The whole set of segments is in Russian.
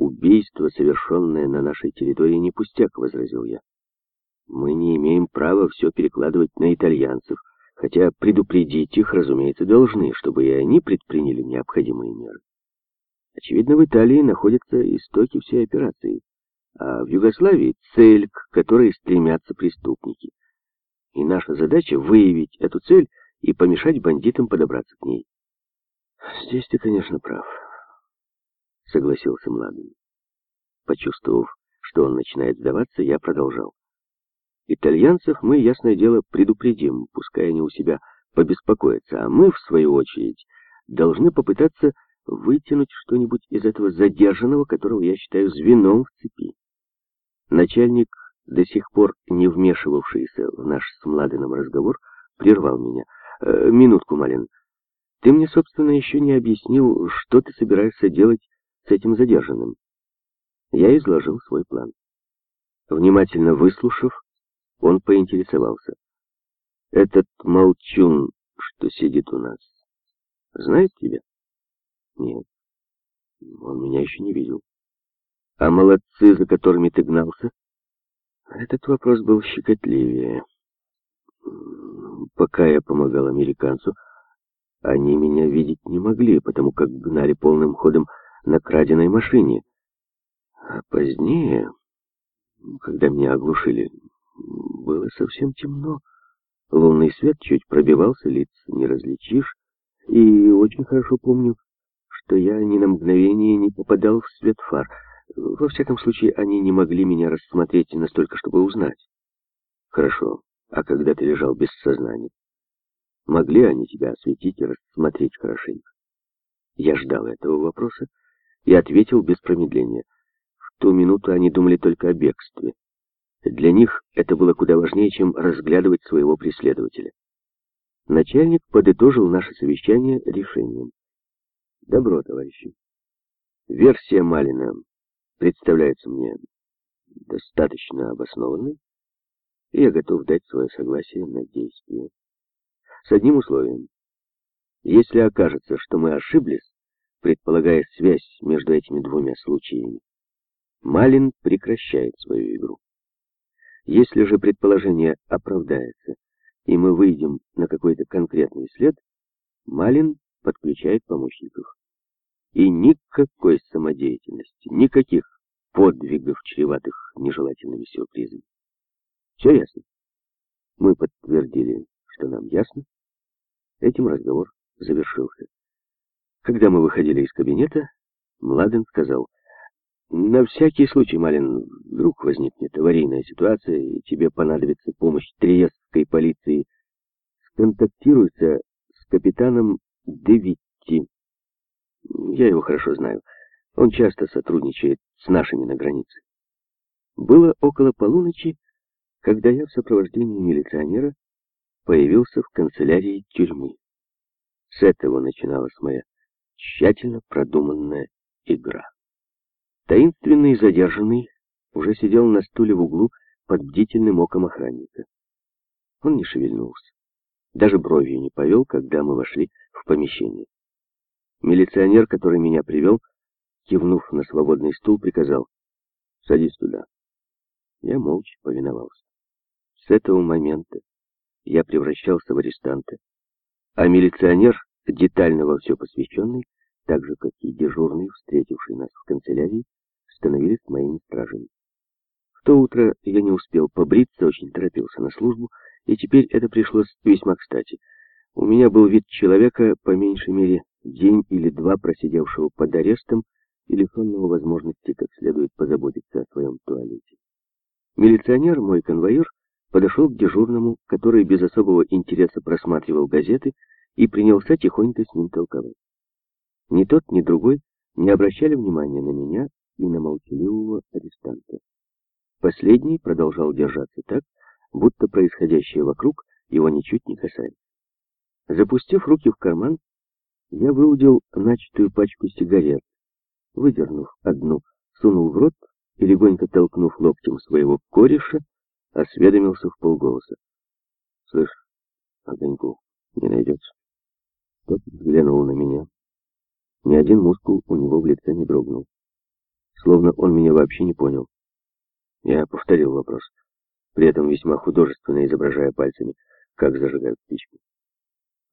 «Убийство, совершенное на нашей территории, не пустяк», — возразил я. «Мы не имеем права все перекладывать на итальянцев, хотя предупредить их, разумеется, должны, чтобы и они предприняли необходимые меры. Очевидно, в Италии находятся истоки всей операции, а в Югославии — цель, к которой стремятся преступники. И наша задача — выявить эту цель и помешать бандитам подобраться к ней. «Здесь ты, конечно, прав», — согласился Младен. Почувствовав, что он начинает сдаваться, я продолжал. «Итальянцев мы, ясное дело, предупредим, пускай они у себя побеспокоятся, а мы, в свою очередь, должны попытаться вытянуть что-нибудь из этого задержанного, которого я считаю звеном в цепи. Начальник, до сих пор не вмешивавшийся в наш с Младеном разговор, прервал меня. «Э, «Минутку, Малин. Ты мне, собственно, еще не объяснил, что ты собираешься делать с этим задержанным». Я изложил свой план. Внимательно выслушав, он поинтересовался. «Этот молчун, что сидит у нас, знает тебя?» «Нет, он меня еще не видел». А молодцы, за которыми ты гнался? Этот вопрос был щекотливее. Пока я помогал американцу, они меня видеть не могли, потому как гнали полным ходом на краденой машине. А позднее, когда меня оглушили, было совсем темно. Лунный свет чуть пробивался, лиц не различишь. И очень хорошо помню, что я ни на мгновение не попадал в свет фар — во всяком случае, они не могли меня рассмотреть настолько, чтобы узнать. Хорошо. А когда ты лежал без сознания? Могли они тебя осветить и рассмотреть хорошенько? Я ждал этого вопроса и ответил без промедления. В ту минуту они думали только о бегстве. Для них это было куда важнее, чем разглядывать своего преследователя. Начальник подытожил наше совещание решением. Добро, товарищи. Версия Малина представляется мне достаточно обоснованной, и я готов дать свое согласие на действие. С одним условием. Если окажется, что мы ошиблись, предполагая связь между этими двумя случаями, Малин прекращает свою игру. Если же предположение оправдается, и мы выйдем на какой-то конкретный след, Малин подключает помощников. И никакой самодеятельности, никаких подвигов, чреватых нежелательными сюрпризами. Все ясно? Мы подтвердили, что нам ясно. Этим разговор завершился. Когда мы выходили из кабинета, Младен сказал, «На всякий случай, Малин, вдруг возникнет аварийная ситуация, и тебе понадобится помощь Триестской полиции, сконтактируйся с капитаном Девитти. Я его хорошо знаю. Он часто сотрудничает с нашими на границе. Было около полуночи, когда я в сопровождении милиционера появился в канцелярии тюрьмы. С этого начиналась моя тщательно продуманная игра. Таинственный задержанный уже сидел на стуле в углу под бдительным оком охранника. Он не шевельнулся, даже бровью не повел, когда мы вошли в помещение. Милиционер, который меня привел, кивнув на свободный стул, приказал «Садись туда». Я молча повиновался. С этого момента я превращался в арестанта, а милиционер, детально во все посвященный, так же, как и дежурный, встретивший нас в канцелярии, становились моими стражами. В то утро я не успел побриться, очень торопился на службу, и теперь это пришлось весьма кстати. У меня был вид человека, по меньшей мере, день или два просидевшего под арестом, и лишенного возможности как следует позаботиться о своем туалете. Милиционер, мой конвоир, подошел к дежурному, который без особого интереса просматривал газеты и принялся тихонько с ним толковать. Ни тот, ни другой не обращали внимания на меня и на молчаливого арестанта. Последний продолжал держаться так, будто происходящее вокруг его ничуть не касается. Запустив руки в карман, я выудил начатую пачку сигарет, выдернув одну, сунул в рот и, легонько толкнув локтем своего кореша, осведомился в полголоса. «Слышь, огоньку не найдется?» Тот взглянул на меня. Ни один мускул у него в лице не дрогнул. словно он меня вообще не понял. Я повторил вопрос, при этом весьма художественно изображая пальцами, как зажигают спичку.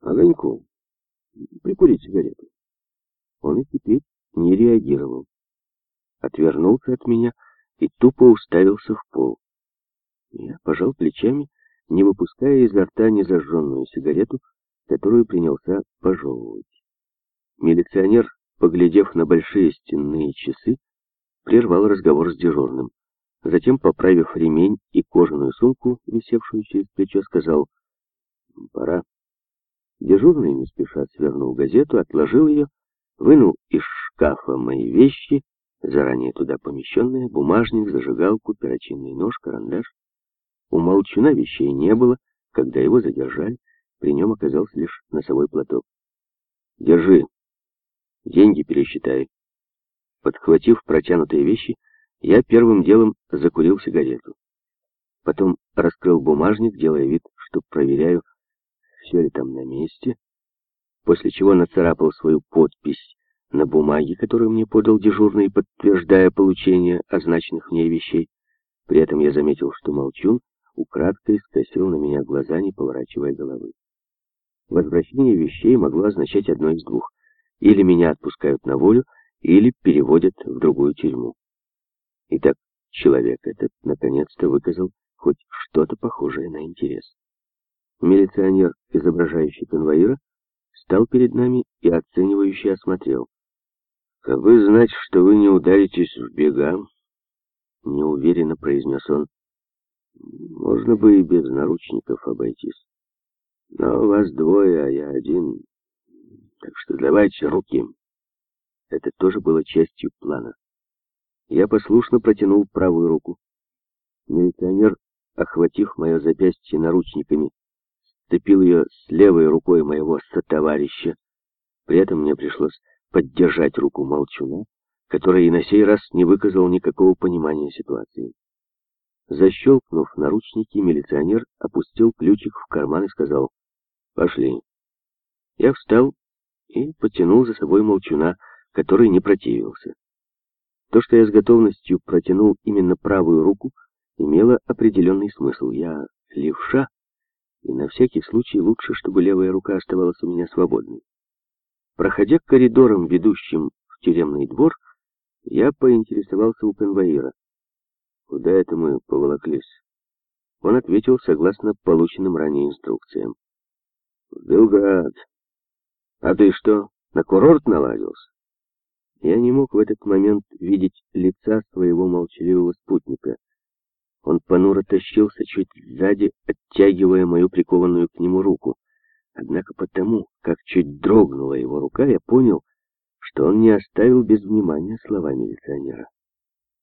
Огоньку. Прикурить сигарету. Он и теперь не реагировал. Отвернулся от меня и тупо уставился в пол. Я пожал плечами, не выпуская изо рта незажженную сигарету, которую принялся пожевывать. Милиционер, поглядев на большие стенные часы, прервал разговор с дежурным. Затем, поправив ремень и кожаную сумку, висевшую через плечо, сказал «Пора». Дежурный не спеша свернул газету, отложил ее, вынул из шкафа мои вещи, заранее туда помещенные, бумажник, зажигалку, перочинный нож, карандаш. У молчуна вещей не было, когда его задержали, при нем оказался лишь носовой платок. «Держи, деньги пересчитай». Подхватив протянутые вещи, я первым делом закурил сигарету. Потом раскрыл бумажник, делая вид, что проверяю, все ли там на месте, после чего нацарапал свою подпись на бумаге, которую мне подал дежурный, подтверждая получение означенных в ней вещей. При этом я заметил, что Молчун украдкой скосил на меня глаза, не поворачивая головы. Возвращение вещей могло означать одно из двух. Или меня отпускают на волю, или переводят в другую тюрьму. Итак, человек этот наконец-то выказал хоть что-то похожее на интерес. Милиционер, изображающий конвоира, стал перед нами и оценивающе осмотрел. «Как вы знать, что вы не ударитесь в бега?» Неуверенно произнес он. «Можно бы и без наручников обойтись. Но вас двое, а я один. Так что давайте руки». Это тоже было частью плана. Я послушно протянул правую руку. Милиционер, охватив мое запястье наручниками, сцепил ее с левой рукой моего сотоварища. При этом мне пришлось поддержать руку молчуна, который и на сей раз не выказал никакого понимания ситуации. Защелкнув наручники, милиционер опустил ключик в карман и сказал «Пошли». Я встал и потянул за собой молчуна, который не противился. То, что я с готовностью протянул именно правую руку, имело определенный смысл. Я левша, и на всякий случай лучше, чтобы левая рука оставалась у меня свободной. Проходя коридором, ведущим в тюремный двор, я поинтересовался у конвоира. Куда это мы поволоклись? Он ответил согласно полученным ранее инструкциям. В Белград. А ты что, на курорт наладился? Я не мог в этот момент видеть лица своего молчаливого спутника. Он понуро тащился чуть сзади, оттягивая мою прикованную к нему руку. Однако потому, как чуть дрогнула его рука, я понял, что он не оставил без внимания слова милиционера.